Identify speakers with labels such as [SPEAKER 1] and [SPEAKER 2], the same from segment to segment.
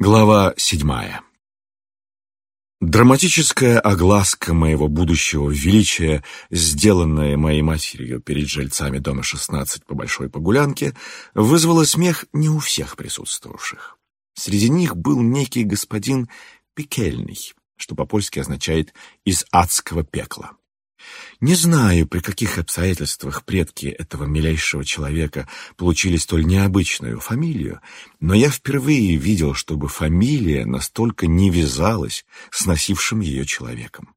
[SPEAKER 1] Глава седьмая Драматическая огласка моего будущего величия, сделанная моей матерью перед жильцами дома 16 по Большой Погулянке, вызвала смех не у всех присутствовавших. Среди них был некий господин Пекельный, что по-польски означает «из адского пекла». Не знаю, при каких обстоятельствах предки этого милейшего человека получили столь необычную фамилию, но я впервые видел, чтобы фамилия настолько не вязалась с носившим ее человеком.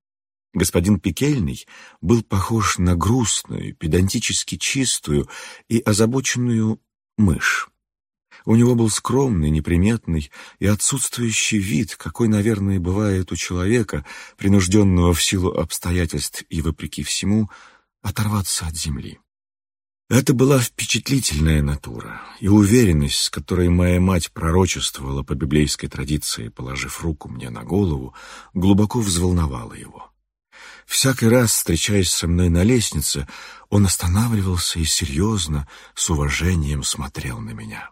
[SPEAKER 1] Господин Пекельный был похож на грустную, педантически чистую и озабоченную мышь. У него был скромный, неприметный и отсутствующий вид, какой, наверное, бывает у человека, принужденного в силу обстоятельств и, вопреки всему, оторваться от земли. Это была впечатлительная натура, и уверенность, с которой моя мать пророчествовала по библейской традиции, положив руку мне на голову, глубоко взволновала его. Всякий раз, встречаясь со мной на лестнице, он останавливался и серьезно, с уважением смотрел на меня.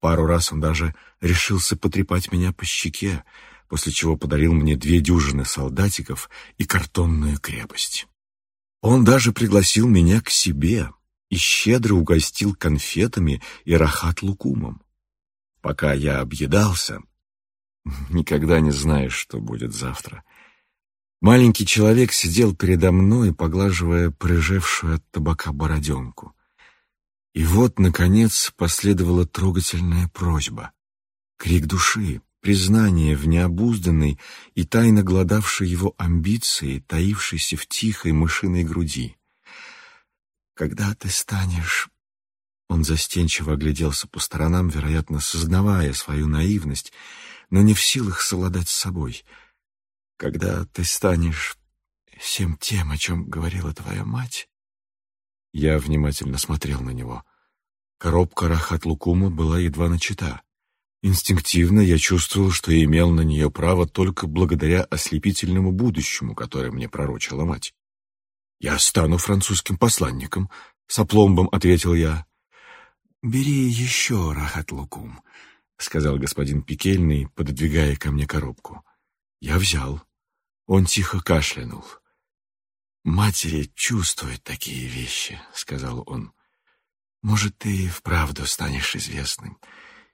[SPEAKER 1] Пару раз он даже решился потрепать меня по щеке, после чего подарил мне две дюжины солдатиков и картонную крепость. Он даже пригласил меня к себе и щедро угостил конфетами и рахат-лукумом. Пока я объедался, никогда не знаешь, что будет завтра. Маленький человек сидел передо мной, поглаживая прыжевшую от табака бороденку. И вот, наконец, последовала трогательная просьба. Крик души, признание в необузданной и тайно гладавшей его амбиции, таившейся в тихой мышиной груди. «Когда ты станешь...» Он застенчиво огляделся по сторонам, вероятно, сознавая свою наивность, но не в силах совладать с собой. «Когда ты станешь всем тем, о чем говорила твоя мать...» Я внимательно смотрел на него. Коробка Рахат-Лукума была едва начата. Инстинктивно я чувствовал, что имел на нее право только благодаря ослепительному будущему, которое мне пророчила мать. «Я стану французским посланником», — с опломбом ответил я. «Бери еще Рахат-Лукум», — сказал господин Пикельный, пододвигая ко мне коробку. Я взял. Он тихо кашлянул. «Матери чувствуют такие вещи», — сказал он. «Может, ты вправду станешь известным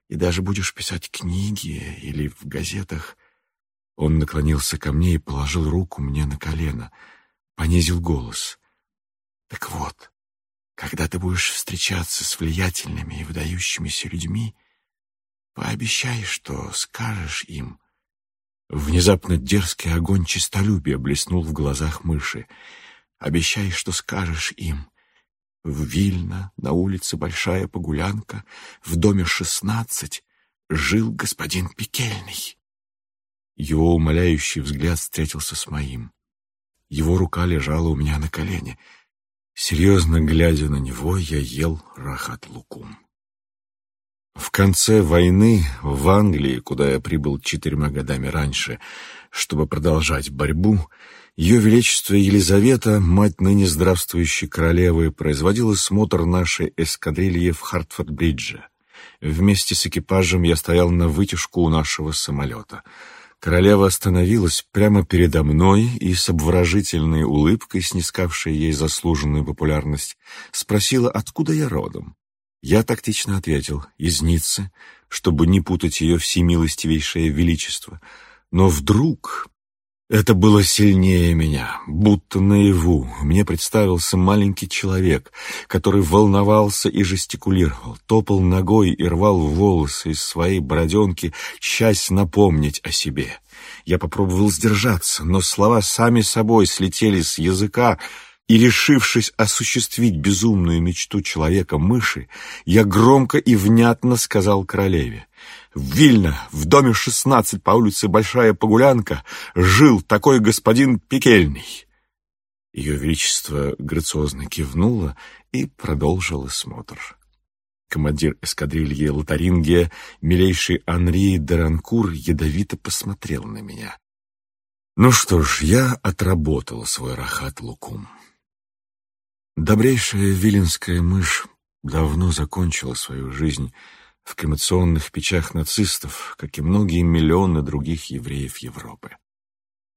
[SPEAKER 1] и даже будешь писать книги или в газетах». Он наклонился ко мне и положил руку мне на колено, понизил голос. «Так вот, когда ты будешь встречаться с влиятельными и выдающимися людьми, пообещай, что скажешь им». Внезапно дерзкий огонь честолюбия блеснул в глазах мыши — Обещай, что скажешь им. В Вильно, на улице Большая Погулянка, в доме шестнадцать, жил господин Пекельный. Его умоляющий взгляд встретился с моим. Его рука лежала у меня на колене. Серьезно глядя на него, я ел рахат лукум. В конце войны в Англии, куда я прибыл четырьмя годами раньше, чтобы продолжать борьбу, ее Величество Елизавета, мать ныне здравствующей королевы, производила смотр нашей эскадрильи в Хартфорд-Бридже. Вместе с экипажем я стоял на вытяжку у нашего самолета. Королева остановилась прямо передо мной и с обворожительной улыбкой, снискавшей ей заслуженную популярность, спросила, откуда я родом. Я тактично ответил, из Ниццы, чтобы не путать ее всемилостивейшее величество. Но вдруг это было сильнее меня, будто наяву. Мне представился маленький человек, который волновался и жестикулировал, топал ногой и рвал волосы из своей бороденки, часть напомнить о себе. Я попробовал сдержаться, но слова сами собой слетели с языка, и, решившись осуществить безумную мечту человека-мыши, я громко и внятно сказал королеве — Вильно, в доме 16 по улице Большая Погулянка, жил такой господин Пекельный. Ее Величество грациозно кивнуло и продолжило смотр. Командир эскадрильи Лотарингия, милейший Анри Деранкур, ядовито посмотрел на меня. Ну что ж, я отработал свой рахат лукум. Добрейшая виленская мышь давно закончила свою жизнь в кремационных печах нацистов, как и многие миллионы других евреев Европы.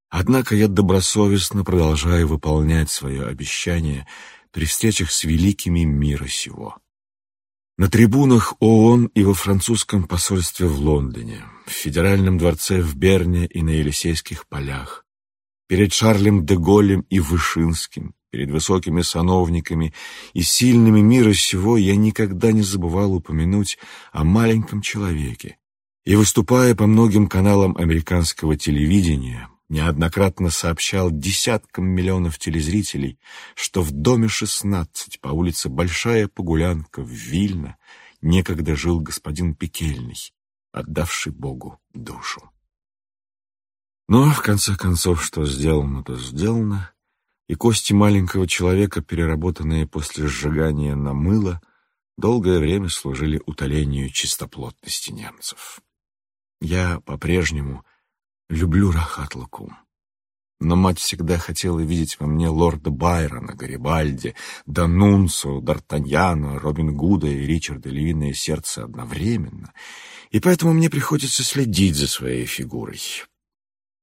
[SPEAKER 1] Однако я добросовестно продолжаю выполнять свое обещание при встречах с великими мира сего. На трибунах ООН и во французском посольстве в Лондоне, в Федеральном дворце в Берне и на Елисейских полях, перед Шарлем де Голлем и Вышинским, перед высокими сановниками и сильными мира сего я никогда не забывал упомянуть о маленьком человеке. И выступая по многим каналам американского телевидения, неоднократно сообщал десяткам миллионов телезрителей, что в доме 16 по улице Большая Погулянка в Вильно некогда жил господин Пекельный, отдавший Богу душу. Но, в конце концов, что сделано, то сделано, и кости маленького человека, переработанные после сжигания на мыло, долгое время служили утолению чистоплотности немцев. Я по-прежнему Люблю Рахат Лукум. Но мать всегда хотела видеть во мне лорда Байрона, Гарибальди, Данунцо, Д'Артаньяна, Робин Гуда и Ричарда Львиное Сердце одновременно, и поэтому мне приходится следить за своей фигурой.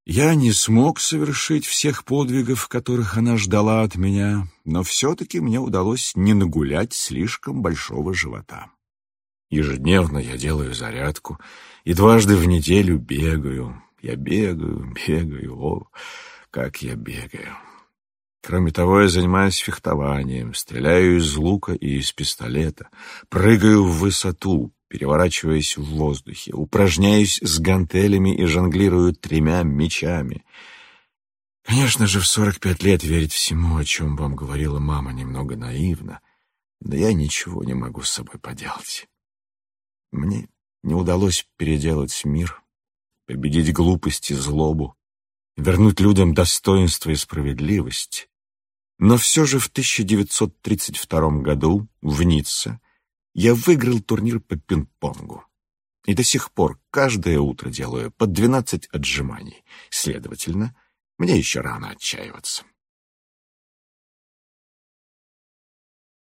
[SPEAKER 1] Я не смог совершить всех подвигов, которых она ждала от меня, но все-таки мне удалось не нагулять слишком большого живота. Ежедневно я делаю зарядку и дважды в неделю бегаю, я бегаю, бегаю, о, как я бегаю. Кроме того, я занимаюсь фехтованием, стреляю из лука и из пистолета, прыгаю в высоту, переворачиваясь в воздухе, упражняюсь с гантелями и жонглирую тремя мечами. Конечно же, в сорок пять лет верить всему, о чем вам говорила мама, немного наивно, да я ничего не могу с собой поделать. Мне не удалось переделать мир, победить глупость и злобу, вернуть людям достоинство и справедливость. Но все же в 1932 году в Ницце я выиграл турнир по пинг-понгу. И до сих пор каждое утро делаю по 12 отжиманий. Следовательно, мне еще рано отчаиваться.